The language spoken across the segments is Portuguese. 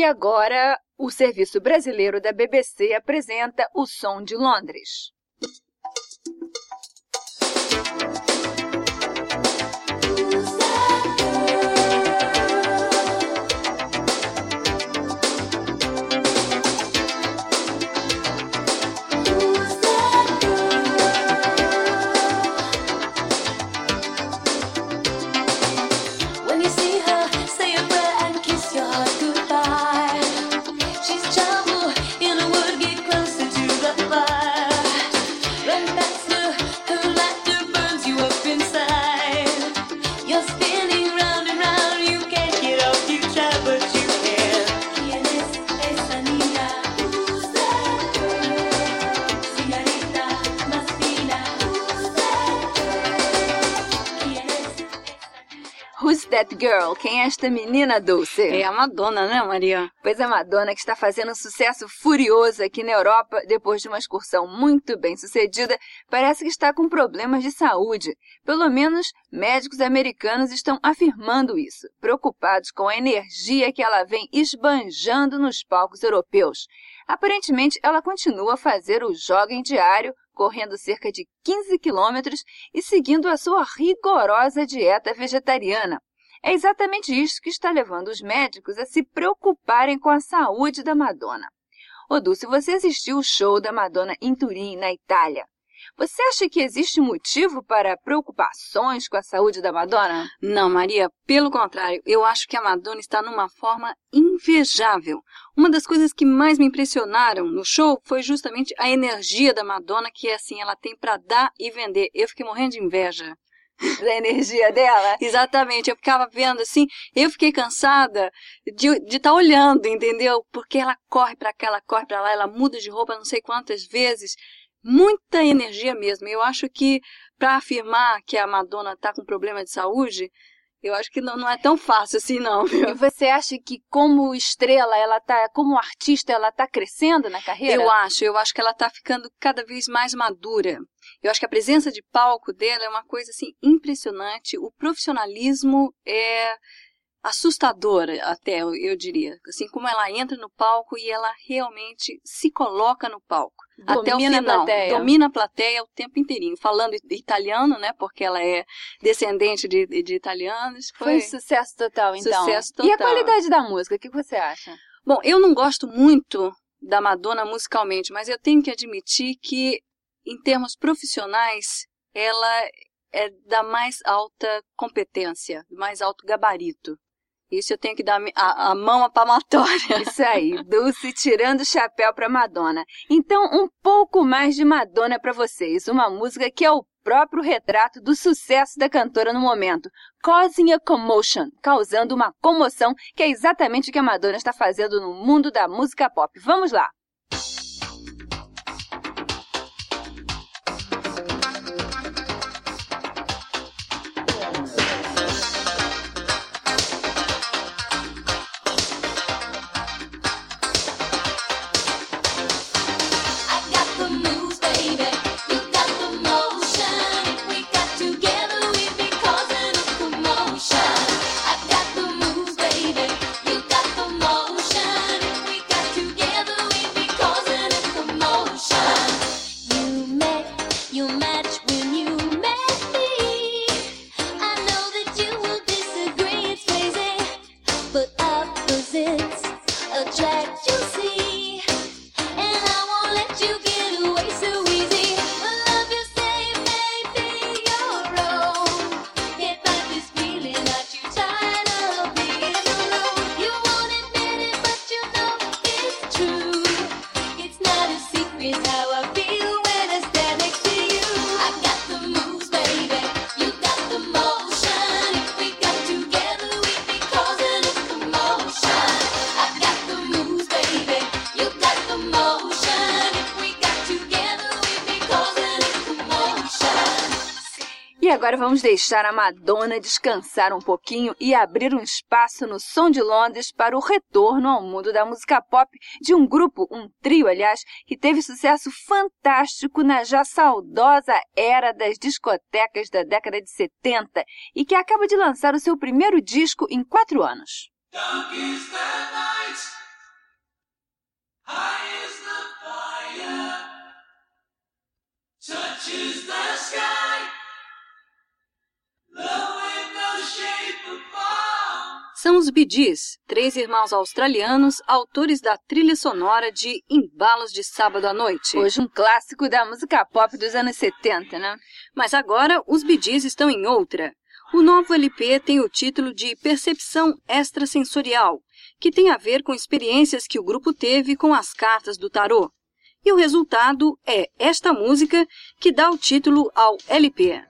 E agora, o Serviço Brasileiro da BBC apresenta O Som de Londres. That Girl? Quem é esta menina, Dulce? É a Madonna, né, Maria? Pois é, Madonna que está fazendo um sucesso furioso aqui na Europa depois de uma excursão muito bem sucedida, parece que está com problemas de saúde. Pelo menos médicos americanos estão afirmando isso, preocupados com a energia que ela vem esbanjando nos palcos europeus. Aparentemente, ela continua a fazer o jogging diário correndo cerca de 15 quilômetros e seguindo a sua rigorosa dieta vegetariana. É exatamente isso que está levando os médicos a se preocuparem com a saúde da Madonna. Odu, se você assistiu o show da Madonna em Turim, na Itália, você acha que existe motivo para preocupações com a saúde da Madonna? Não, Maria, pelo contrário, eu acho que a Madonna está numa forma invejável. Uma das coisas que mais me impressionaram no show foi justamente a energia da Madonna, que assim ela tem para dar e vender. Eu fiquei morrendo de inveja. da energia dela. Exatamente, eu ficava vendo assim, eu fiquei cansada de estar tá olhando, entendeu? Porque ela corre para cá, ela corre para lá, ela muda de roupa não sei quantas vezes. Muita energia mesmo. Eu acho que para afirmar que a Madonna está com problema de saúde, eu acho que não, não é tão fácil assim, não. E você acha que como estrela, ela tá, como artista, ela está crescendo na carreira? Eu acho, eu acho que ela está ficando cada vez mais madura. Eu acho que a presença de palco dela é uma coisa assim impressionante. O profissionalismo é assustadora até, eu diria. Assim como ela entra no palco e ela realmente se coloca no palco. Domina até o final. A plateia. Domina a plateia o tempo inteirinho. Falando italiano, né? Porque ela é descendente de, de italianos. Foi, foi sucesso total, então. Sucesso total. E a qualidade da música, o que você acha? Bom, eu não gosto muito da Madonna musicalmente, mas eu tenho que admitir que, em termos profissionais, ela é da mais alta competência, mais alto gabarito. Isso eu tenho que dar a, a mão palmatória. Isso aí, Dulce tirando o chapéu para Madonna. Então, um pouco mais de Madonna para vocês. Uma música que é o próprio retrato do sucesso da cantora no momento, Causing a Commotion, causando uma comoção, que é exatamente o que a Madonna está fazendo no mundo da música pop. Vamos lá! E agora vamos deixar a Madonna descansar um pouquinho e abrir um espaço no Som de Londres para o retorno ao mundo da música pop de um grupo, um trio, aliás, que teve sucesso fantástico na já saudosa era das discotecas da década de 70 e que acaba de lançar o seu primeiro disco em quatro anos. Touches the sky. São os Gees, três irmãos australianos, autores da trilha sonora de Embalos de Sábado à Noite. Hoje um clássico da música pop dos anos 70, né? Mas agora os Gees estão em outra. O novo LP tem o título de Percepção Extrasensorial, que tem a ver com experiências que o grupo teve com as cartas do tarô. E o resultado é esta música que dá o título ao LP.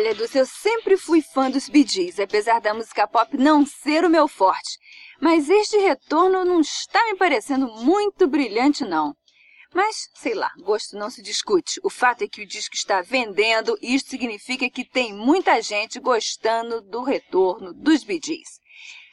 Olha, Dulce, eu sempre fui fã dos Bee Gees, apesar da música pop não ser o meu forte. Mas este retorno não está me parecendo muito brilhante, não. Mas, sei lá, gosto não se discute. O fato é que o disco está vendendo e isso significa que tem muita gente gostando do retorno dos Bee Gees.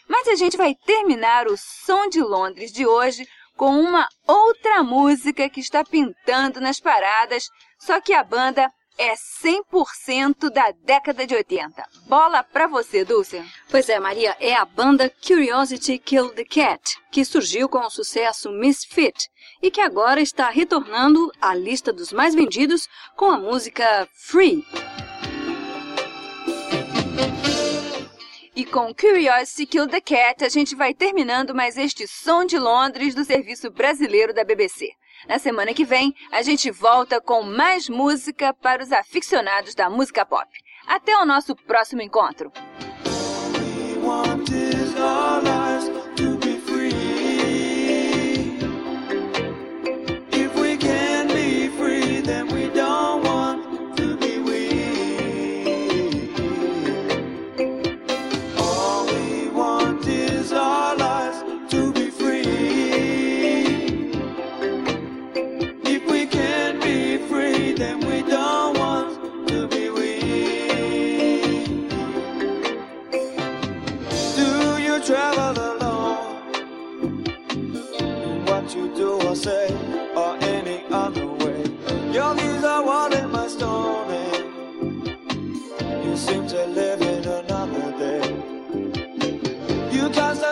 Mas a gente vai terminar o Som de Londres de hoje com uma outra música que está pintando nas paradas, só que a banda é 100% da década de 80. Bola pra você, Dulce. Pois é, Maria, é a banda Curiosity Killed the Cat, que surgiu com o sucesso Misfit e que agora está retornando à lista dos mais vendidos com a música Free. E com Curiosity Killed the Cat, a gente vai terminando mais este Som de Londres do Serviço Brasileiro da BBC. Na semana que vem, a gente volta com mais música para os aficionados da música pop. Até o nosso próximo encontro!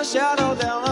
Shadow down